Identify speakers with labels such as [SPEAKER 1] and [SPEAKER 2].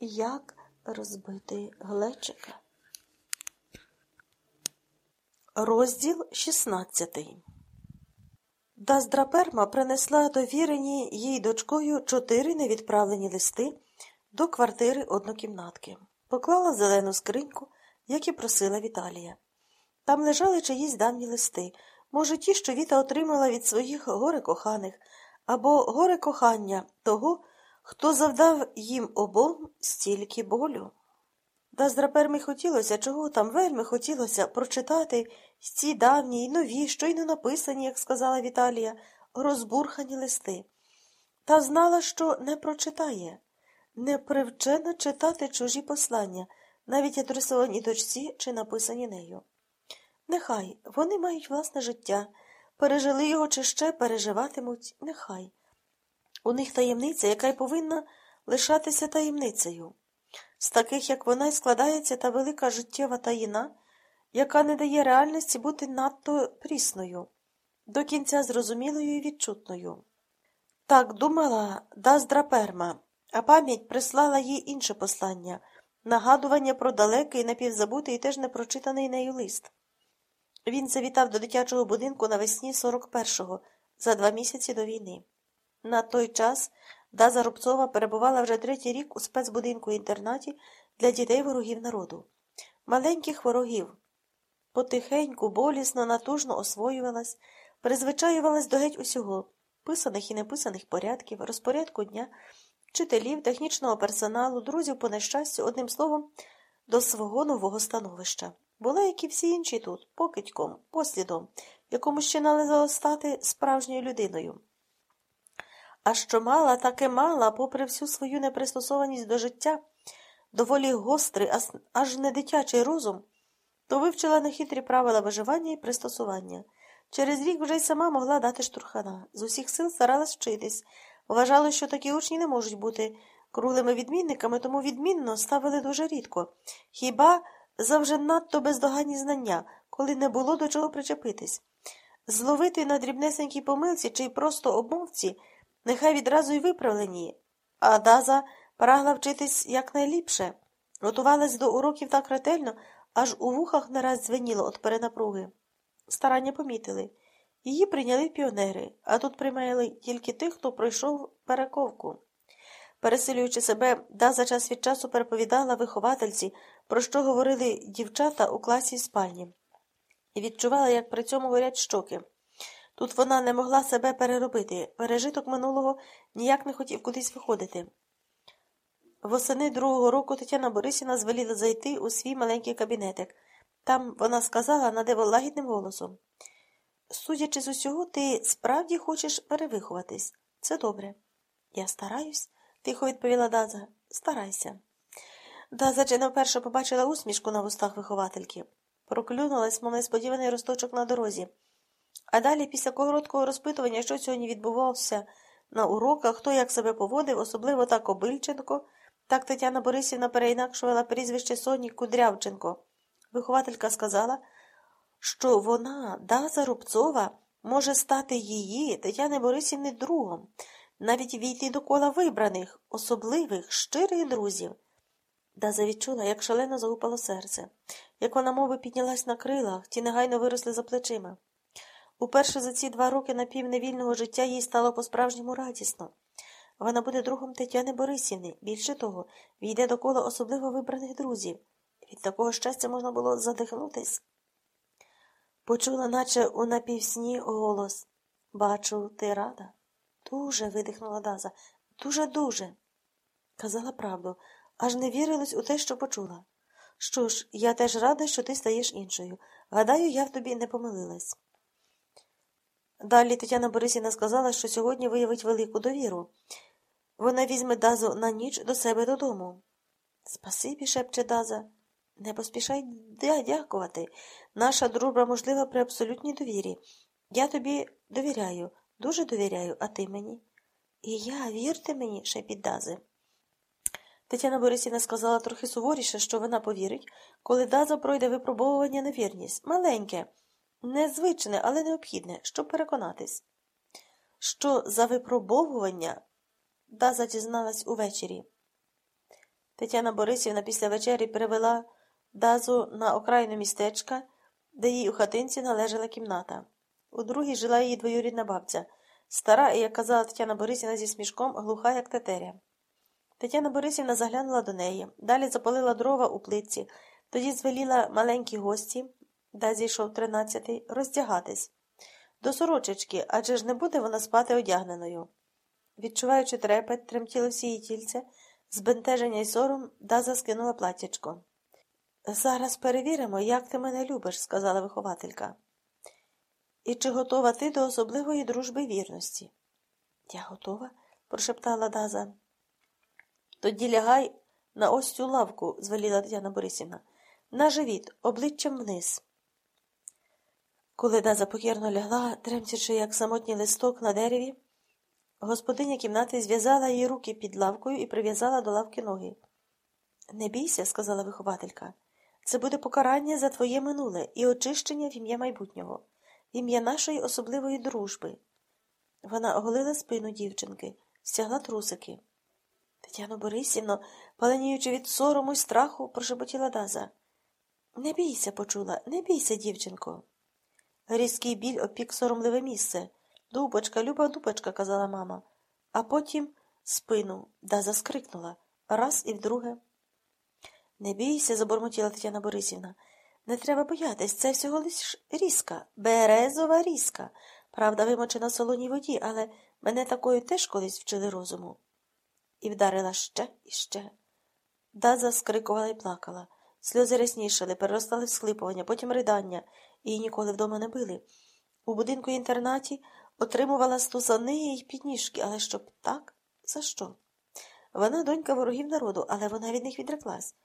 [SPEAKER 1] Як розбити глечика? Розділ 16 Даздраперма принесла довірені їй дочкою чотири невідправлені листи до квартири однокімнатки. Поклала зелену скриньку, як і просила Віталія. Там лежали чиїсь давні листи, може, ті, що Віта отримала від своїх горе коханих, або горе кохання того, хто завдав їм обом стільки болю. Даздрапер хотілося, чого там вельми хотілося прочитати ці давні й нові, щойно написані, як сказала Віталія, розбурхані листи. Та знала, що не прочитає, не привчена читати чужі послання, навіть адресовані дочці чи написані нею. Нехай вони мають власне життя, пережили його чи ще переживатимуть, нехай. У них таємниця, яка й повинна лишатися таємницею. З таких, як вона, й складається та велика життєва таїна, яка не дає реальності бути надто прісною, до кінця зрозумілою і відчутною. Так думала Даздра Перма, а пам'ять прислала їй інше послання нагадування про далекий, напівзабутий і теж непрочитаний нею лист. Він завітав до дитячого будинку навесні 41-го, за два місяці до війни. На той час Даза Рубцова перебувала вже третій рік у спецбудинку інтернаті для дітей ворогів народу. Маленьких ворогів. Потихеньку, болісно, натужно освоювалась, призвичаювалась до геть усього писаних і неписаних порядків, розпорядку дня, вчителів, технічного персоналу, друзів по нещастю, одним словом, до свого нового становища. Була, як і всі інші тут, покидьком, послідом, якому ще належало стати справжньою людиною. А що мала, так і мала, попри всю свою непристосованість до життя, доволі гострий, аж не дитячий розум, то вивчила нехитрі правила виживання і пристосування. Через рік вже й сама могла дати штурхана. З усіх сил старалась вчитись. Вважала, що такі учні не можуть бути круглими відмінниками, тому відмінно ставили дуже рідко. Хіба завжди надто бездоганні знання, коли не було до чого причепитись. Зловити на дрібнесенькій помилці чи й просто обмовці – нехай відразу й виправлені, а Даза прагла вчитись якнайліпше, готувалась до уроків так ретельно, аж у вухах нараз дзвеніло від перенапруги. Старання помітили. Її прийняли піонери, а тут приймали тільки тих, хто пройшов перековку. Пересилюючи себе, Даза час від часу переповідала виховательці, про що говорили дівчата у класі і спальні, і відчувала, як при цьому горять щоки. Тут вона не могла себе переробити. Пережиток минулого ніяк не хотів кудись виходити. Восени другого року Тетяна Борисівна звеліла зайти у свій маленький кабінетик. Там вона сказала надиво лагідним голосом Судячи з усього, ти справді хочеш перевиховатись. Це добре. Я стараюсь, тихо відповіла Даза. Старайся. Даза чи не вперше побачила усмішку на вустах виховательки. Проклюнулась, мов несподіваний росточок на дорозі. А далі, після короткого розпитування, що сьогодні відбувався на уроках, хто як себе поводив, особливо так Обильченко, так Тетяна Борисівна переінакшувала прізвище Соні Кудрявченко. Вихователька сказала, що вона, Даза Рубцова, може стати її, Тетяни Борисівни, другом, навіть війти до кола вибраних, особливих, щирих друзів. Даза відчула, як шалено загупало серце, як вона мови піднялась на крилах, ті негайно виросли за плечима. Уперше за ці два роки напівневільного життя їй стало по-справжньому радісно. Вона буде другом Тетяни Борисівни. Більше того, війде до кола особливо вибраних друзів. Від такого щастя можна було задихнутись. Почула, наче у напівсні голос Бачу, ти рада. Дуже. видихнула Даза. Дуже, дуже. Казала правду, аж не вірилась у те, що почула. Що ж, я теж рада, що ти стаєш іншою. Гадаю, я в тобі не помилилась. Далі Тетяна Борисівна сказала, що сьогодні виявить велику довіру. Вона візьме Дазу на ніч до себе додому. Спасибі, шепче Даза. Не поспішай дякувати. Наша дружба можлива при абсолютній довірі. Я тобі довіряю, дуже довіряю, а ти мені. І я, вірте мені, шепіт Дази. Тетяна Борисівна сказала трохи суворіше, що вона повірить, коли Даза пройде випробовування на вірність. Маленьке. Незвичне, але необхідне, щоб переконатись. Що за випробовування Даза дізналась увечері. Тетяна Борисівна після вечері привела Дазу на окраїну містечка, де їй у хатинці належала кімната. У другій жила її двоюрідна бабця, стара і, як казала Тетяна Борисівна зі смішком, глуха, як тетеря. Тетяна Борисівна заглянула до неї, далі запалила дрова у плитці, тоді звеліла маленькі гості, де зійшов тринадцятий, роздягатись. До сорочечки, адже ж не буде вона спати одягненою. Відчуваючи трепет, тремтіло всі її тільце, збентеження й сором, Даза скинула платтячко. Зараз перевіримо, як ти мене любиш, сказала вихователька. І чи готова ти до особливої дружби вірності? Я готова, прошептала Даза. Тоді лягай на ось цю лавку, звеліла Тетяна Борисівна, на живіт, обличчям вниз. Коли Даза покірно лягла, тремтячи, як самотній листок на дереві, господиня кімнати зв'язала її руки під лавкою і прив'язала до лавки ноги. Не бійся, сказала вихователька, це буде покарання за твоє минуле і очищення в ім'я майбутнього, в ім'я нашої особливої дружби. Вона оголила спину дівчинки, стягла трусики. Тетяно Борисівно, паленіючи від сорому й страху, прошепотіла Даза. Не бійся, почула, не бійся, дівчинко. Різкий біль опік соромливе місце. Дубочка, люба дубочка, казала мама, а потім спину Даза скрикнула раз і вдруге. Не бійся, забормотіла Тетяна Борисівна. Не треба боятись, це всього лиш різка, березова різка. Правда, вимочена в солоній воді, але мене такою теж колись вчили розуму. І вдарила ще і ще. Даза скрикувала і плакала. Сльози ряснішали, переростали в схлипування, потім ридання, її ніколи вдома не били. У будинку інтернаті отримувала стусани й підніжки, але щоб так? За що? Вона донька ворогів народу, але вона від них відреклась.